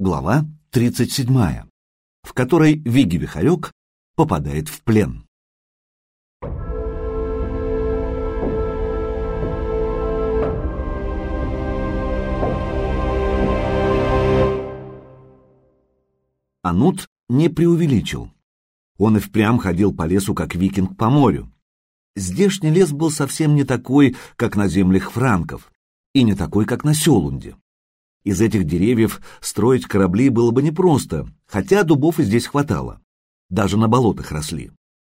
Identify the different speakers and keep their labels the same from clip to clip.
Speaker 1: Глава 37, в которой Виги Вихарек попадает в плен. Анут не преувеличил. Он и впрямь ходил по лесу, как викинг по морю. Здешний лес был совсем не такой, как на землях франков, и не такой, как на Селунде. Из этих деревьев строить корабли было бы непросто, хотя дубов и здесь хватало. Даже на болотах росли.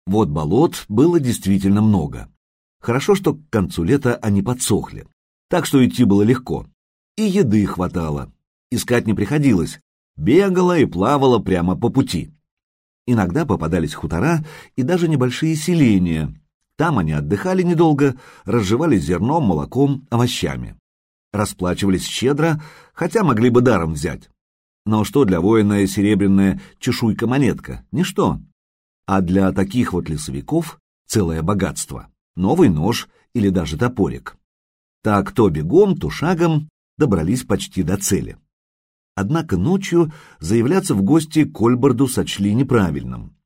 Speaker 1: Вот болот было действительно много. Хорошо, что к концу лета они подсохли. Так что идти было легко. И еды хватало. Искать не приходилось. Бегала и плавала прямо по пути. Иногда попадались хутора и даже небольшие селения. Там они отдыхали недолго, разживались зерном, молоком, овощами расплачивались щедро, хотя могли бы даром взять. Но что для воина серебряная чешуйка-монетка? Ничто. А для таких вот лесовиков целое богатство. Новый нож или даже топорик. Так то бегом, то шагом добрались почти до цели. Однако ночью заявляться в гости к Ольборду сочли неправильным.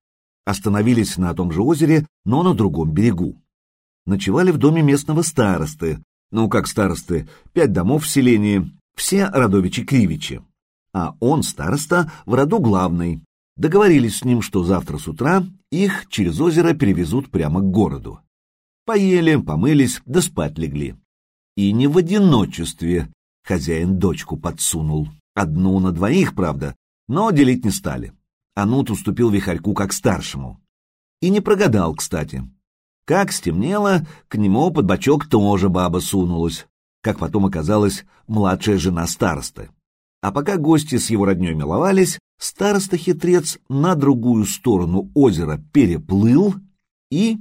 Speaker 1: Остановились на том же озере, но на другом берегу. Ночевали в доме местного старосты, ну, как старосты, пять домов в селении, все родовичи-кривичи. А он, староста, в роду главный. Договорились с ним, что завтра с утра их через озеро перевезут прямо к городу. Поели, помылись, да спать легли. И не в одиночестве хозяин дочку подсунул. Одну на двоих, правда, но делить не стали. Анут уступил Вихарьку как старшему. И не прогадал, кстати. Как стемнело, к нему под бочок тоже баба сунулась, как потом оказалось, младшая жена старосты. А пока гости с его родней миловались, староста-хитрец на другую сторону озера переплыл и...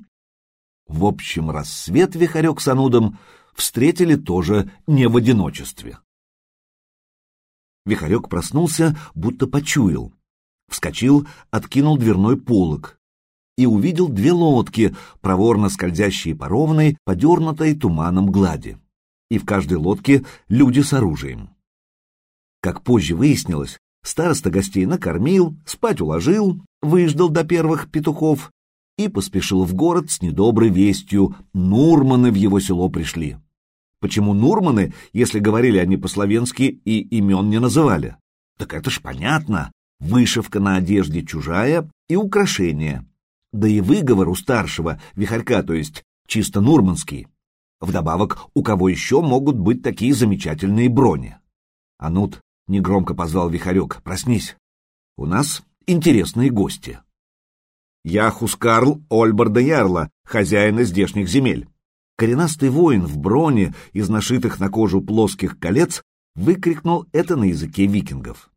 Speaker 1: В общем, рассвет Вихарек с Анудом встретили тоже не в одиночестве. Вихарек проснулся, будто почуял. Вскочил, откинул дверной полог и увидел две лодки, проворно скользящие по ровной, подернутой туманом глади. И в каждой лодке люди с оружием. Как позже выяснилось, староста гостей накормил, спать уложил, выждал до первых петухов и поспешил в город с недоброй вестью. Нурманы в его село пришли. Почему Нурманы, если говорили они по-словенски и имен не называли? Так это ж понятно. Вышивка на одежде чужая и украшения да и выговор у старшего, вихарька, то есть чисто нурманский. Вдобавок, у кого еще могут быть такие замечательные брони? Анут негромко позвал вихарек, проснись. У нас интересные гости. Я Хускарл Ольбарда Ярла, хозяина здешних земель. Коренастый воин в броне из нашитых на кожу плоских колец выкрикнул это на языке викингов.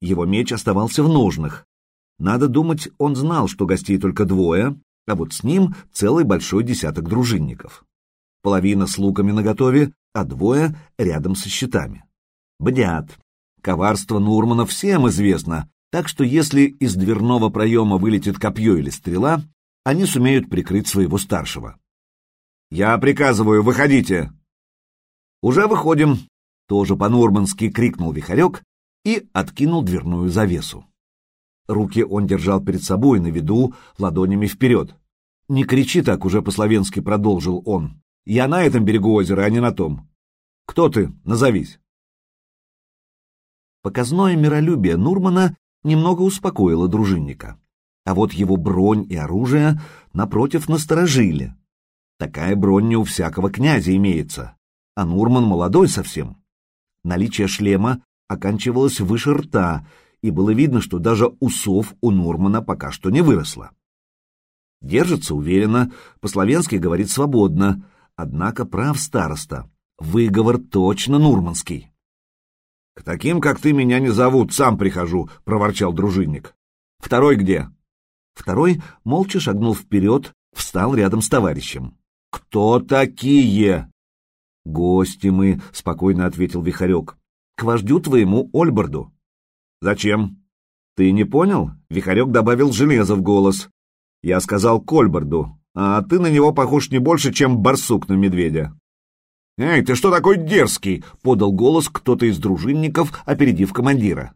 Speaker 1: Его меч оставался в ножнах, надо думать, он знал, что гостей только двое, а вот с ним целый большой десяток дружинников. Половина с луками наготове, а двое рядом со щитами. Бдят. Коварство Нурмана всем известно, так что если из дверного проема вылетит копье или стрела, они сумеют прикрыть своего старшего. «Я приказываю, выходите!» «Уже выходим!» — тоже по-нурмански крикнул Вихарек и откинул дверную завесу. Руки он держал перед собой на виду, ладонями вперед. «Не кричи так уже по-словенски», — продолжил он. «Я на этом берегу озера, а не на том. Кто ты? Назовись». Показное миролюбие Нурмана немного успокоило дружинника. А вот его бронь и оружие, напротив, насторожили. Такая бронь не у всякого князя имеется, а Нурман молодой совсем. Наличие шлема оканчивалось выше рта, и было видно, что даже усов у Нурмана пока что не выросло. Держится уверенно, по-словенски говорит свободно, однако прав староста, выговор точно нурманский. — К таким, как ты, меня не зовут, сам прихожу, — проворчал дружинник. — Второй где? Второй молча шагнул вперед, встал рядом с товарищем. — Кто такие? — Гости мы, — спокойно ответил Вихарек, — к вождю твоему Ольборду. «Зачем?» «Ты не понял?» — Вихарек добавил железо в голос. «Я сказал Кольбарду, а ты на него похож не больше, чем барсук на медведя». «Эй, ты что такой дерзкий?» — подал голос кто-то из дружинников, опередив командира.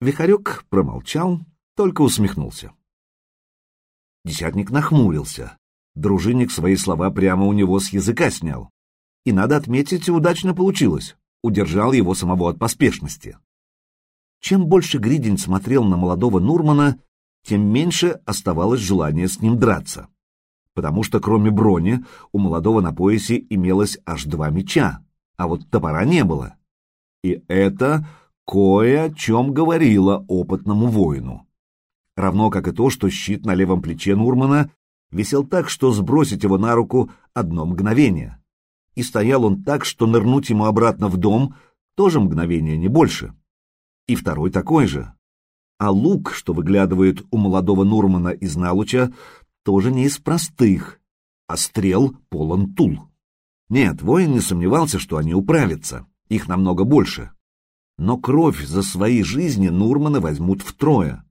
Speaker 1: Вихарек промолчал, только усмехнулся. Десятник нахмурился. Дружинник свои слова прямо у него с языка снял. И, надо отметить, удачно получилось. Удержал его самого от поспешности. Чем больше Гридень смотрел на молодого Нурмана, тем меньше оставалось желания с ним драться. Потому что кроме брони у молодого на поясе имелось аж два меча, а вот топора не было. И это кое о чем говорило опытному воину. Равно как и то, что щит на левом плече Нурмана висел так, что сбросить его на руку одно мгновение. И стоял он так, что нырнуть ему обратно в дом тоже мгновение, не больше. И второй такой же. А лук, что выглядывает у молодого Нурмана из Налуча, тоже не из простых, а стрел полон тул. Нет, воин не сомневался, что они управятся, их намного больше. Но кровь за свои жизни Нурманы возьмут втрое.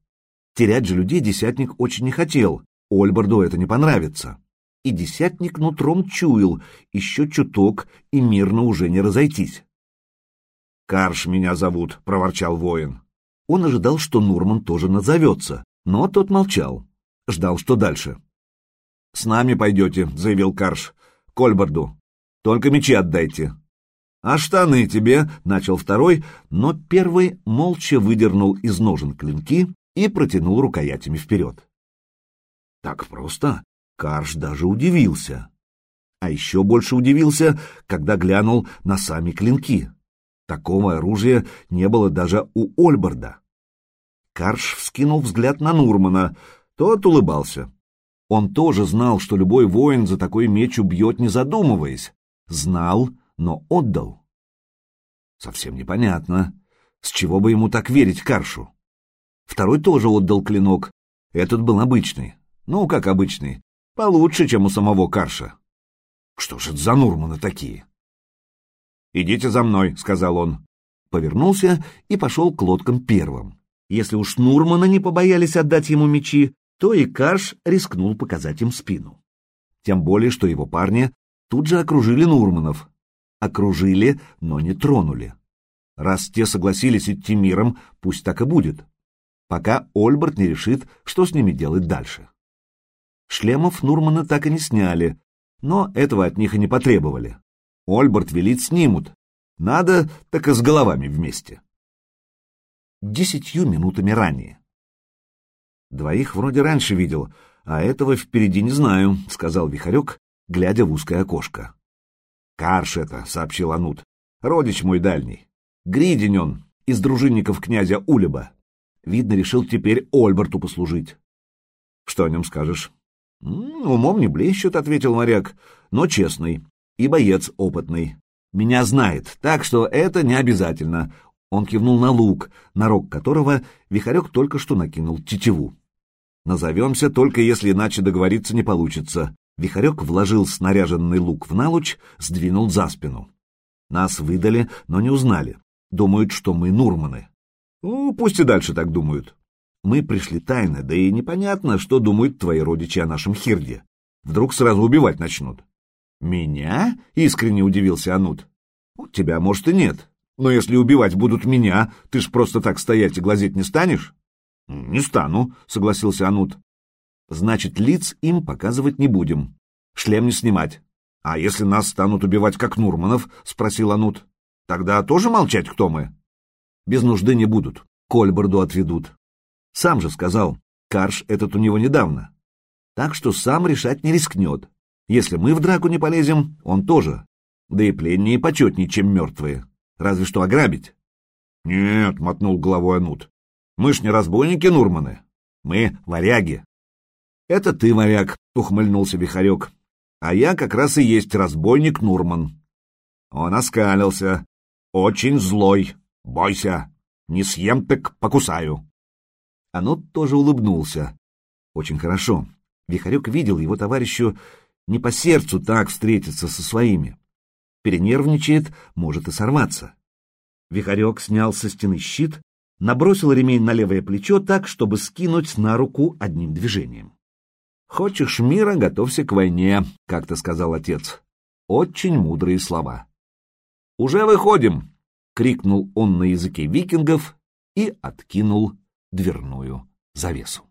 Speaker 1: Терять же людей десятник очень не хотел, Ольборду это не понравится. И десятник нутром чуял, еще чуток, и мирно уже не разойтись. «Карш меня зовут», — проворчал воин. Он ожидал, что Нурман тоже назовется, но тот молчал. Ждал, что дальше. «С нами пойдете», — заявил Карш. «К Ольборду. Только мечи отдайте». «А штаны тебе?» — начал второй, но первый молча выдернул из ножен клинки и протянул рукоятями вперед. Так просто Карш даже удивился. А еще больше удивился, когда глянул на сами клинки. Такого оружия не было даже у Ольборда. Карш вскинул взгляд на Нурмана, тот улыбался. Он тоже знал, что любой воин за такой меч убьет, не задумываясь. Знал, но отдал. Совсем непонятно, с чего бы ему так верить Каршу. Второй тоже отдал клинок, этот был обычный. Ну, как обычный, получше, чем у самого Карша. Что ж это за Нурманы такие? «Идите за мной», — сказал он. Повернулся и пошел к лодкам первым. Если уж Нурмана не побоялись отдать ему мечи, то и Карш рискнул показать им спину. Тем более, что его парни тут же окружили Нурманов. Окружили, но не тронули. Раз те согласились идти миром, пусть так и будет. Пока Ольберт не решит, что с ними делать дальше. Шлемов Нурмана так и не сняли, но этого от них и не потребовали. Ольберт велит снимут. Надо, так и с головами вместе. Десятью минутами ранее. Двоих вроде раньше видел, а этого впереди не знаю, — сказал Вихарек, глядя в узкое окошко. Карш это, — сообщил Анут, — родич мой дальний. Гридень он, из дружинников князя Улеба. Видно, решил теперь Ольберту послужить. Что о нем скажешь? «Умом не блещет», — ответил моряк, — «но честный и боец опытный. Меня знает, так что это не обязательно». Он кивнул на лук, на рог которого Вихарек только что накинул тетиву. «Назовемся, только если иначе договориться не получится». Вихарек вложил снаряженный лук в налуч, сдвинул за спину. Нас выдали, но не узнали. Думают, что мы Нурманы. Ну, пусть и дальше так думают. Мы пришли тайно, да и непонятно, что думают твои родичи о нашем Хирде. Вдруг сразу убивать начнут. Меня? Искренне удивился Анут. Тебя, может, и нет. Но если убивать будут меня, ты ж просто так стоять и глазеть не станешь? Не стану, согласился Анут. Значит, лиц им показывать не будем. Шлем не снимать. А если нас станут убивать как Нурманов, спросил Анут, тогда тоже молчать, кто мы? Без нужды не будут. Кольборду отведут. Сам же сказал, Карш этот у него недавно. Так что сам решать не рискнет. Если мы в драку не полезем, он тоже. Да и пленнее почетнее, чем мертвые. Разве что ограбить. Нет, мотнул головой Анут. Мы ж не разбойники Нурманы. Мы варяги. Это ты, варяг, ухмыльнулся Вихарек. А я как раз и есть разбойник Нурман. Он оскалился. Очень злой. Бойся. Не съем, так покусаю. Анот тоже улыбнулся. Очень хорошо. Вихарек видел его товарищу не по сердцу так встретиться со своими. Перенервничает, может и сорваться. Вихарек снял со стены щит, набросил ремень на левое плечо так, чтобы скинуть на руку одним движением. «Хочешь мира, готовься к войне», — как-то сказал отец. Очень мудрые слова. «Уже выходим!» — крикнул он на языке викингов и откинул дверную завесу.